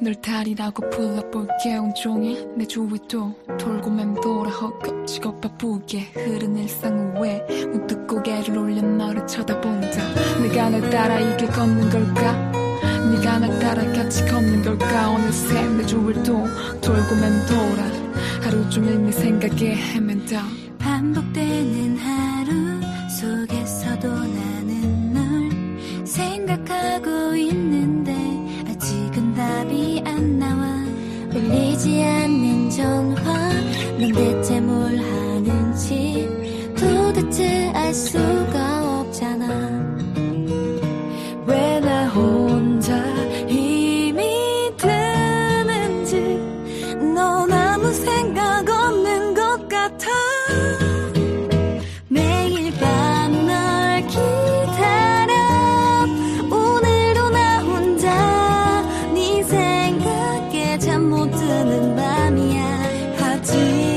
널 달이라고 불러볼게 온종일. 내 주위 도 돌고 맴돌아 헛겁지고 바쁘게 흐른 일상 후에 문득 고개를 올려 너를 쳐다본다. 내가 널 따라 이 길 걷는 걸까? 네가 날 따라 같이 걷는 걸까? 어느새 내 주위를 또 돌고 맴돌아 하루 종일 네 생각에 헤맨다. 반복되는 하루 속에 수가 없잖아. 왜 나 혼자 힘이 드는지 넌 아무 생각 없는 것 같아. 매일 밤 널 기다려. 오늘도 나 혼자 네 생각에 잠 못 드는 밤이야. 하지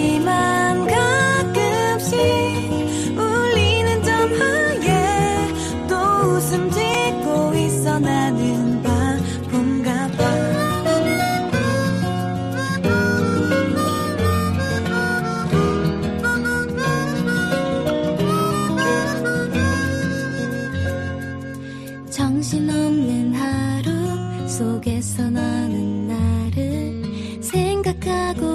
정신없는 하루 속에서 너는 나를 생각하고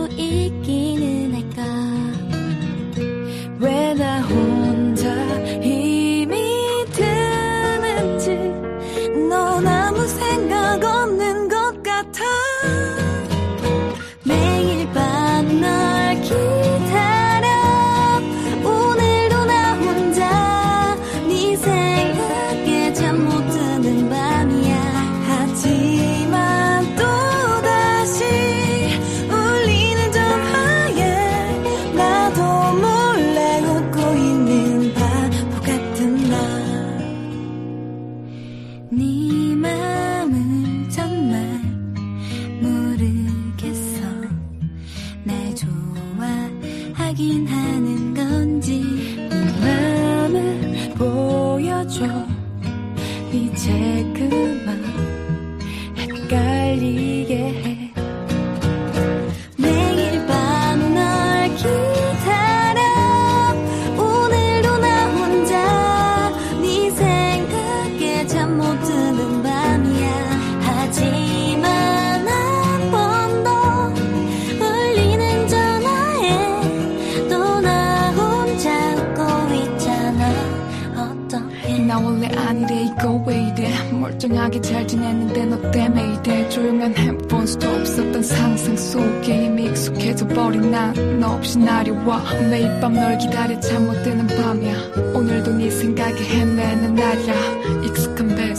모르겠어. 날 좋아하긴 하는 건지 맘을 보여줘. 이제 나 원래? 아니래 이거 왜 이래 멀쩡하게 잘 지냈는데 너 때문에 이래. 조용한 핸폰 수도 없었던 상상 속에 이미 익숙해져 버린 난너 없이 나려와. 매일 밤 널 기다려. 잠 못 드는 밤이야. 오늘도 네 생각에 헤매는 날이야 익숙한 난